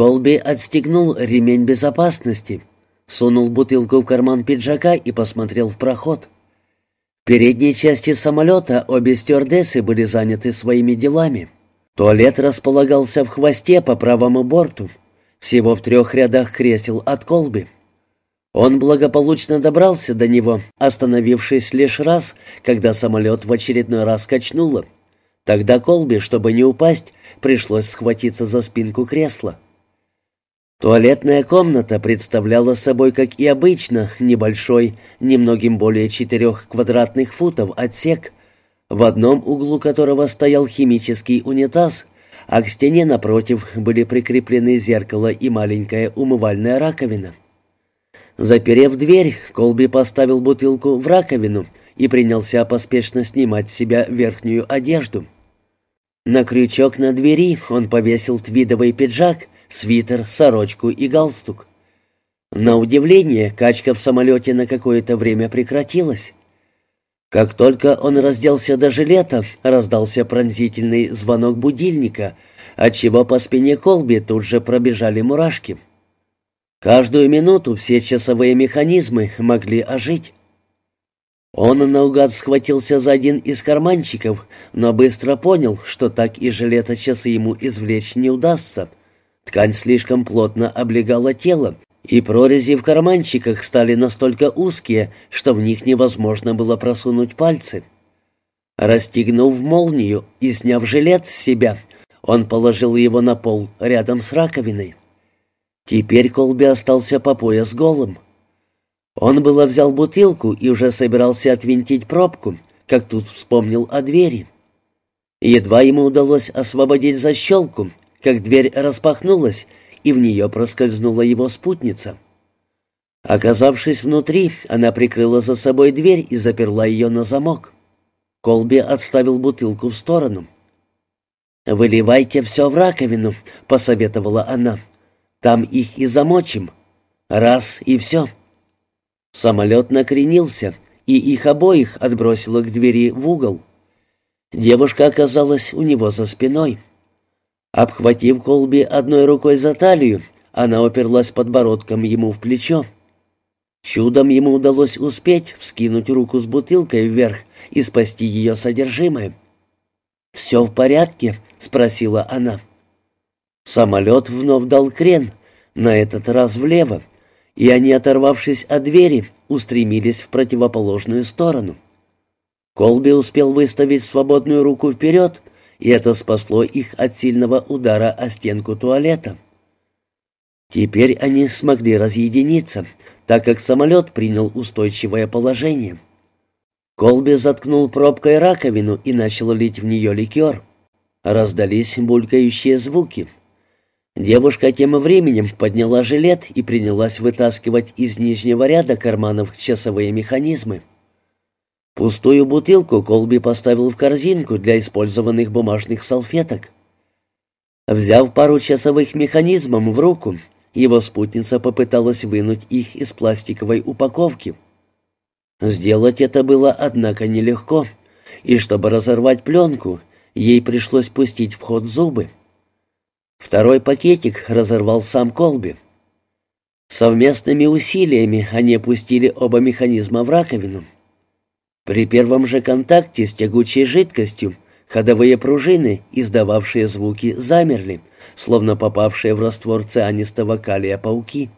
Колби отстегнул ремень безопасности, сунул бутылку в карман пиджака и посмотрел в проход. В передней части самолета обе стюардессы были заняты своими делами. Туалет располагался в хвосте по правому борту, всего в трех рядах кресел от Колби. Он благополучно добрался до него, остановившись лишь раз, когда самолет в очередной раз качнуло. Тогда Колби, чтобы не упасть, пришлось схватиться за спинку кресла. Туалетная комната представляла собой, как и обычно, небольшой, немногим более четырех квадратных футов отсек, в одном углу которого стоял химический унитаз, а к стене напротив были прикреплены зеркало и маленькая умывальная раковина. Заперев дверь, Колби поставил бутылку в раковину и принялся поспешно снимать с себя верхнюю одежду. На крючок на двери он повесил твидовый пиджак — свитер, сорочку и галстук. На удивление, качка в самолете на какое-то время прекратилась. Как только он разделся до жилета, раздался пронзительный звонок будильника, отчего по спине Колби тут же пробежали мурашки. Каждую минуту все часовые механизмы могли ожить. Он наугад схватился за один из карманчиков, но быстро понял, что так и жилета часы ему извлечь не удастся — Ткань слишком плотно облегала тело, и прорези в карманчиках стали настолько узкие, что в них невозможно было просунуть пальцы. Расстегнув молнию и сняв жилет с себя, он положил его на пол рядом с раковиной. Теперь Колби остался по пояс голым. Он было взял бутылку и уже собирался отвинтить пробку, как тут вспомнил о двери. Едва ему удалось освободить защелку, как дверь распахнулась, и в нее проскользнула его спутница. Оказавшись внутри, она прикрыла за собой дверь и заперла ее на замок. Колби отставил бутылку в сторону. «Выливайте все в раковину», — посоветовала она. «Там их и замочим. Раз и все». Самолет накренился, и их обоих отбросило к двери в угол. Девушка оказалась у него за спиной. Обхватив Колби одной рукой за талию, она оперлась подбородком ему в плечо. Чудом ему удалось успеть вскинуть руку с бутылкой вверх и спасти ее содержимое. «Все в порядке?» — спросила она. Самолет вновь дал крен, на этот раз влево, и они, оторвавшись от двери, устремились в противоположную сторону. Колби успел выставить свободную руку вперед, и это спасло их от сильного удара о стенку туалета. Теперь они смогли разъединиться, так как самолет принял устойчивое положение. Колби заткнул пробкой раковину и начал лить в нее ликер. Раздались булькающие звуки. Девушка тем временем подняла жилет и принялась вытаскивать из нижнего ряда карманов часовые механизмы. Пустую бутылку Колби поставил в корзинку для использованных бумажных салфеток. Взяв пару часовых механизмов в руку, его спутница попыталась вынуть их из пластиковой упаковки. Сделать это было, однако, нелегко, и чтобы разорвать пленку, ей пришлось пустить в ход зубы. Второй пакетик разорвал сам Колби. Совместными усилиями они опустили оба механизма в раковину. При первом же контакте с тягучей жидкостью ходовые пружины, издававшие звуки, замерли, словно попавшие в раствор цианистого калия пауки.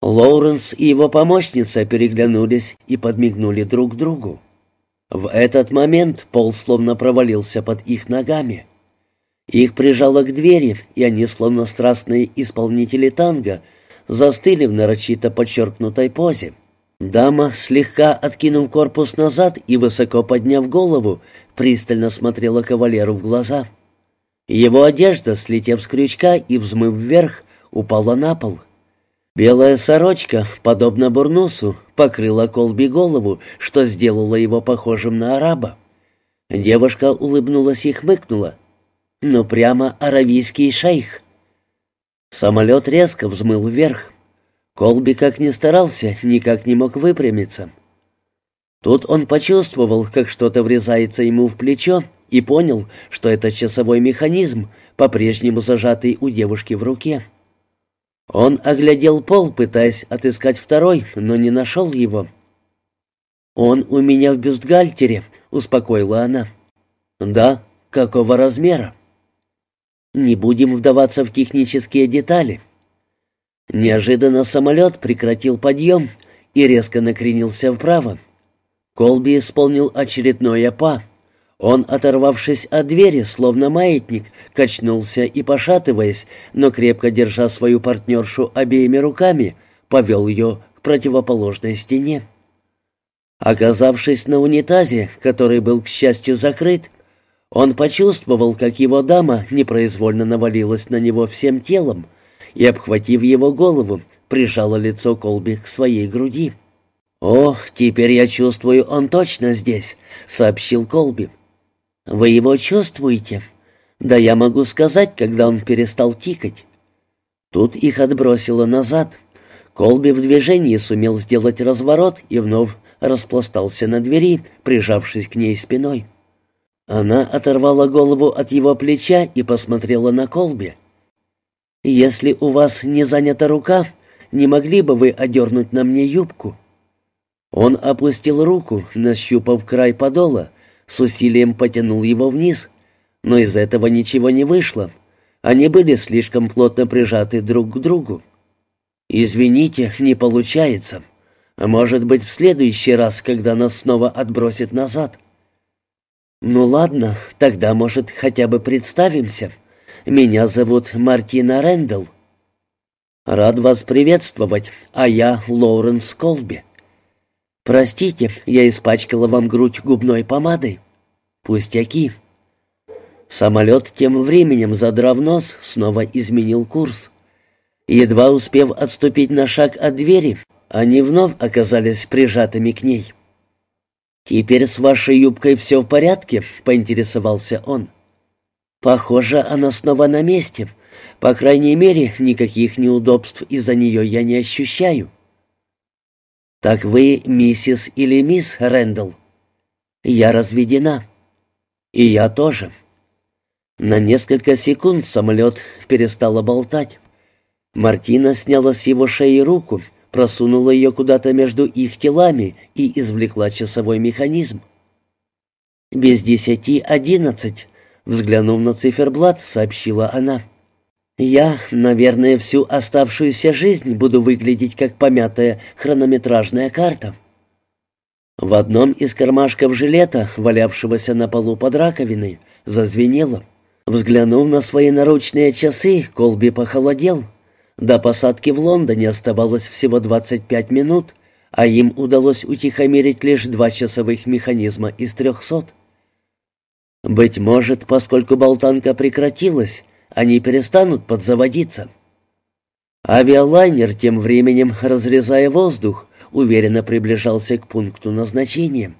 Лоуренс и его помощница переглянулись и подмигнули друг другу. В этот момент пол словно провалился под их ногами. Их прижало к двери, и они, словно страстные исполнители танго, застыли в нарочито подчеркнутой позе. Дама, слегка откинув корпус назад и высоко подняв голову, пристально смотрела кавалеру в глаза. Его одежда, слетев с крючка и взмыв вверх, упала на пол. Белая сорочка, подобно бурнусу, покрыла Колби голову, что сделало его похожим на араба. Девушка улыбнулась и хмыкнула. «Ну, прямо аравийский шейх». Самолет резко взмыл вверх. Колби, как ни старался, никак не мог выпрямиться. Тут он почувствовал, как что-то врезается ему в плечо, и понял, что это часовой механизм, по-прежнему зажатый у девушки в руке. Он оглядел пол, пытаясь отыскать второй, но не нашел его. «Он у меня в бюстгальтере», — успокоила она. «Да? Какого размера?» «Не будем вдаваться в технические детали». Неожиданно самолет прекратил подъем и резко накренился вправо. Колби исполнил очередное «па». Он, оторвавшись от двери, словно маятник, качнулся и, пошатываясь, но крепко держа свою партнершу обеими руками, повел ее к противоположной стене. Оказавшись на унитазе, который был, к счастью, закрыт, он почувствовал, как его дама непроизвольно навалилась на него всем телом и, обхватив его голову, прижала лицо Колби к своей груди. «О, теперь я чувствую, он точно здесь», — сообщил Колби. «Вы его чувствуете?» «Да я могу сказать, когда он перестал тикать». Тут их отбросило назад. Колби в движении сумел сделать разворот и вновь распластался на двери, прижавшись к ней спиной. Она оторвала голову от его плеча и посмотрела на Колби. «Если у вас не занята рука, не могли бы вы одернуть на мне юбку?» Он опустил руку, нащупав край подола, с усилием потянул его вниз, но из этого ничего не вышло. Они были слишком плотно прижаты друг к другу. «Извините, не получается», может быть, в следующий раз, когда нас снова отбросит назад. Ну ладно, тогда, может, хотя бы представимся. Меня зовут Мартина Рэндалл. Рад вас приветствовать, а я Лоуренс Колби. Простите, я испачкала вам грудь губной помадой. Пустяки. Самолет тем временем, задрав нос, снова изменил курс. Едва успев отступить на шаг от двери, они вновь оказались прижатыми к ней. «Теперь с вашей юбкой все в порядке?» — поинтересовался он. «Похоже, она снова на месте. По крайней мере, никаких неудобств из-за нее я не ощущаю». «Так вы миссис или мисс Рэндалл?» «Я разведена». «И я тоже». На несколько секунд самолет перестал болтать. Мартина сняла с его шеи руку просунула ее куда-то между их телами и извлекла часовой механизм. «Без десяти одиннадцать», — взглянув на циферблат, сообщила она. «Я, наверное, всю оставшуюся жизнь буду выглядеть как помятая хронометражная карта». В одном из кармашков жилета, валявшегося на полу под раковиной, зазвенело. Взглянув на свои наручные часы, Колби похолодел — до посадки в Лондоне оставалось всего 25 минут, а им удалось утихомирить лишь два часовых механизма из трехсот. Быть может, поскольку болтанка прекратилась, они перестанут подзаводиться. Авиалайнер, тем временем разрезая воздух, уверенно приближался к пункту назначения.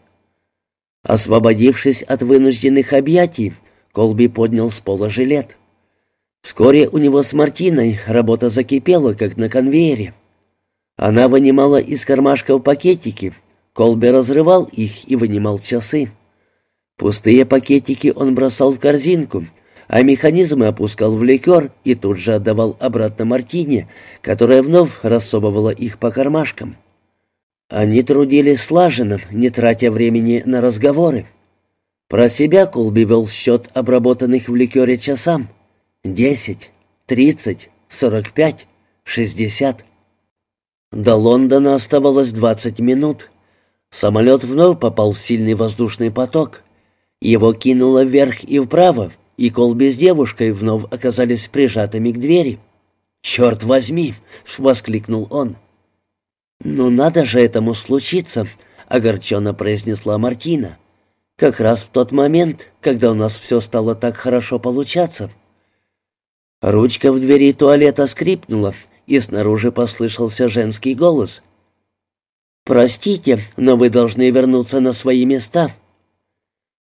Освободившись от вынужденных объятий, Колби поднял с пола жилет. Вскоре у него с Мартиной работа закипела, как на конвейере. Она вынимала из кармашков пакетики, Колби разрывал их и вынимал часы. Пустые пакетики он бросал в корзинку, а механизмы опускал в ликер и тут же отдавал обратно Мартине, которая вновь рассовывала их по кармашкам. Они трудились слаженно, не тратя времени на разговоры. Про себя Колби вел счет обработанных в ликере часам. Десять, тридцать, сорок пять, шестьдесят. До Лондона оставалось двадцать минут. Самолет вновь попал в сильный воздушный поток. Его кинуло вверх и вправо, и Колби с девушкой вновь оказались прижатыми к двери. «Черт возьми!» — воскликнул он. «Ну надо же этому случиться!» — огорченно произнесла Мартина. «Как раз в тот момент, когда у нас все стало так хорошо получаться». Ручка в двери туалета скрипнула, и снаружи послышался женский голос. «Простите, но вы должны вернуться на свои места».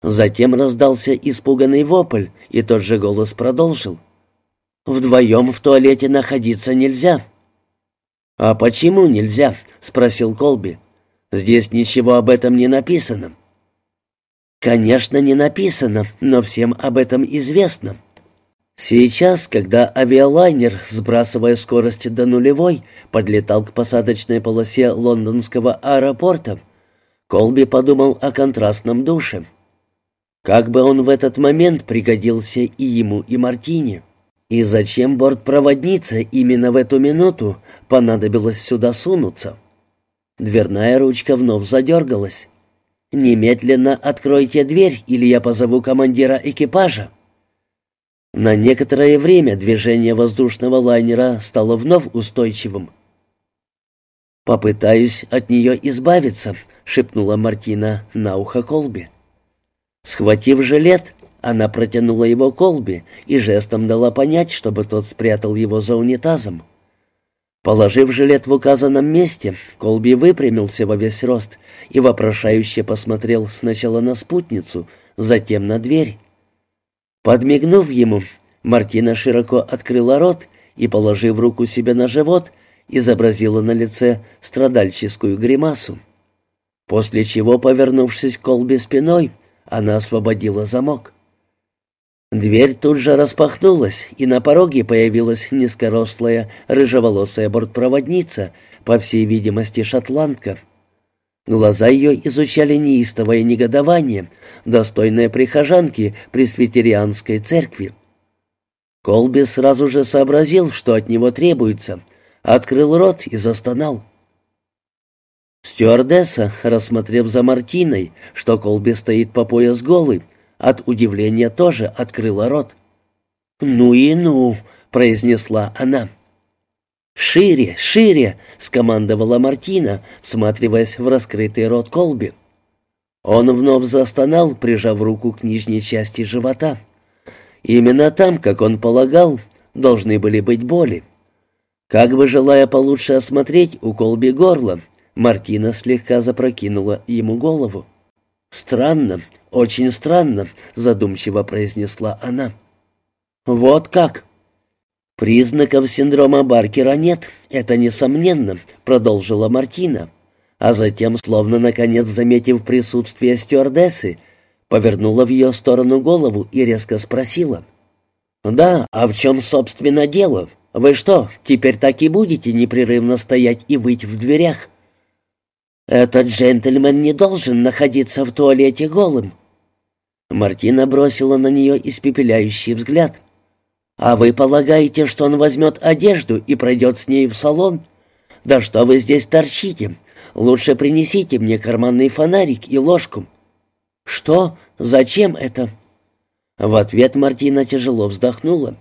Затем раздался испуганный вопль, и тот же голос продолжил. «Вдвоем в туалете находиться нельзя». «А почему нельзя?» — спросил Колби. «Здесь ничего об этом не написано». «Конечно, не написано, но всем об этом известно». Сейчас, когда авиалайнер, сбрасывая скорость до нулевой, подлетал к посадочной полосе лондонского аэропорта, Колби подумал о контрастном душе. Как бы он в этот момент пригодился и ему, и Мартине. И зачем бортпроводнице именно в эту минуту понадобилось сюда сунуться? Дверная ручка вновь задергалась. «Немедленно откройте дверь, или я позову командира экипажа». На некоторое время движение воздушного лайнера стало вновь устойчивым. «Попытаюсь от нее избавиться», — шепнула Мартина на ухо Колби. Схватив жилет, она протянула его Колби и жестом дала понять, чтобы тот спрятал его за унитазом. Положив жилет в указанном месте, Колби выпрямился во весь рост и вопрошающе посмотрел сначала на спутницу, затем на дверь. Подмигнув ему, Мартина широко открыла рот и, положив руку себе на живот, изобразила на лице страдальческую гримасу. После чего, повернувшись к Колби спиной, она освободила замок. Дверь тут же распахнулась, и на пороге появилась низкорослая, рыжеволосая бортпроводница, по всей видимости, шотландка. Глаза ее изучали неистовое негодование, достойное прихожанки пресвитерианской церкви. Колби сразу же сообразил, что от него требуется, открыл рот и застонал. Стюардесса, рассмотрев за Мартиной, что Колби стоит по пояс голый, от удивления тоже открыла рот. «Ну и ну!» — произнесла она. «Шире, шире!» — скомандовала Мартина, всматриваясь в раскрытый рот Колби. Он вновь застонал, прижав руку к нижней части живота. Именно там, как он полагал, должны были быть боли. Как бы желая получше осмотреть у Колби горло, Мартина слегка запрокинула ему голову. «Странно, очень странно», — задумчиво произнесла она. «Вот как?» «Признаков синдрома Баркера нет, это несомненно», — продолжила Мартина. А затем, словно наконец заметив присутствие стюардессы, повернула в ее сторону голову и резко спросила. «Да, а в чем, собственно, дело? Вы что, теперь так и будете непрерывно стоять и выть в дверях?» «Этот джентльмен не должен находиться в туалете голым». Мартина бросила на нее испепеляющий взгляд. «А вы полагаете, что он возьмет одежду и пройдет с ней в салон? Да что вы здесь торчите? Лучше принесите мне карманный фонарик и ложку». «Что? Зачем это?» В ответ Мартина тяжело вздохнула.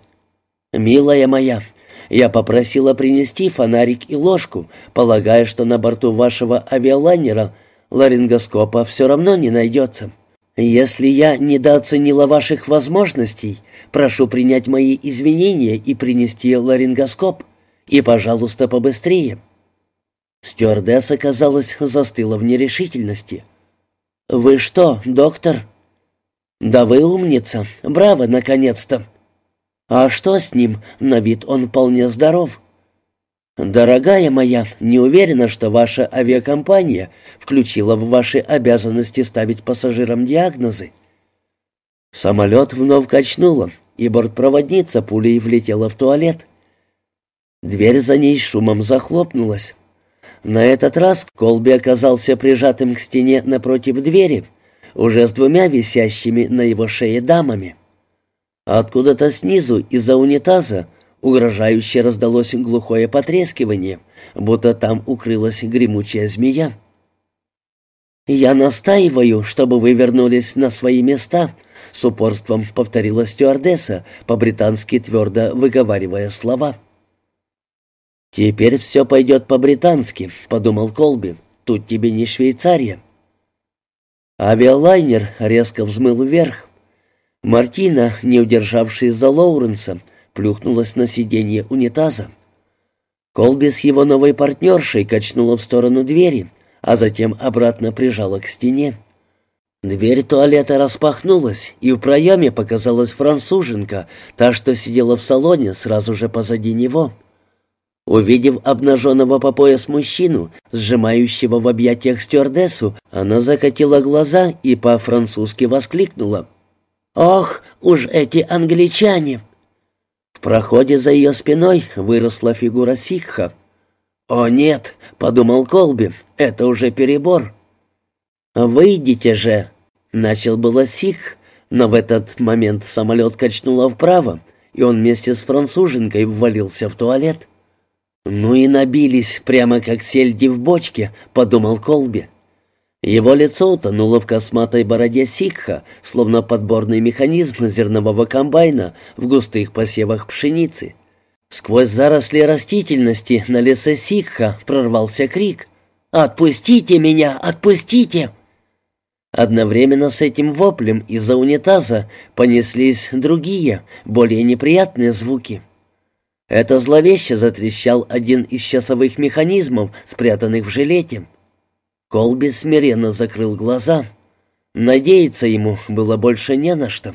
«Милая моя, я попросила принести фонарик и ложку, полагая, что на борту вашего авиалайнера ларингоскопа все равно не найдется. Если я недооценила ваших возможностей, прошу принять мои извинения и принести ларингоскоп. И, пожалуйста, побыстрее». Стюардесса, казалось, застыла в нерешительности. «Вы что, доктор?» «Да вы умница! Браво, наконец-то!» «А что с ним? На вид он вполне здоров». «Дорогая моя, не уверена, что ваша авиакомпания включила в ваши обязанности ставить пассажирам диагнозы». Самолет вновь качнуло, и бортпроводница пулей влетела в туалет. Дверь за ней шумом захлопнулась. На этот раз Колби оказался прижатым к стене напротив двери, уже с двумя висящими на его шее дамами. Откуда-то снизу, из-за унитаза, угрожающе раздалось глухое потрескивание, будто там укрылась гремучая змея. «Я настаиваю, чтобы вы вернулись на свои места», — с упорством повторила стюардесса, по-британски твердо выговаривая слова. «Теперь все пойдет по-британски», — подумал Колби. «Тут тебе не Швейцария». Авиалайнер резко взмыл вверх. Мартина, не удержавшись за Лоуренса, плюхнулась на сиденье унитаза. Колби с его новой партнершей качнула в сторону двери, а затем обратно прижала к стене. Дверь туалета распахнулась, и в проеме показалась француженка, та, что сидела в салоне сразу же позади него. Увидев обнаженного по пояс мужчину, сжимающего в объятиях стюардессу, она закатила глаза и по-французски воскликнула. «Ох, уж эти англичане!» В проходе за ее спиной выросла фигура Сикха. «О нет!» — подумал Колби, — «это уже перебор». «Выйдите же!» — начал было Сикх, но в этот момент самолет качнуло вправо, и он вместе с француженкой ввалился в туалет. «Ну и набились, прямо как сельди в бочке», — подумал Колби. Его лицо утонуло в косматой бороде сикха, словно подборный механизм зернового комбайна в густых посевах пшеницы. Сквозь заросли растительности на лице сикха прорвался крик «Отпустите меня! Отпустите!» Одновременно с этим воплем из-за унитаза понеслись другие, более неприятные звуки. Это зловеще затрещал один из часовых механизмов, спрятанных в жилете. Колби смиренно закрыл глаза. Надеяться ему было больше не на что.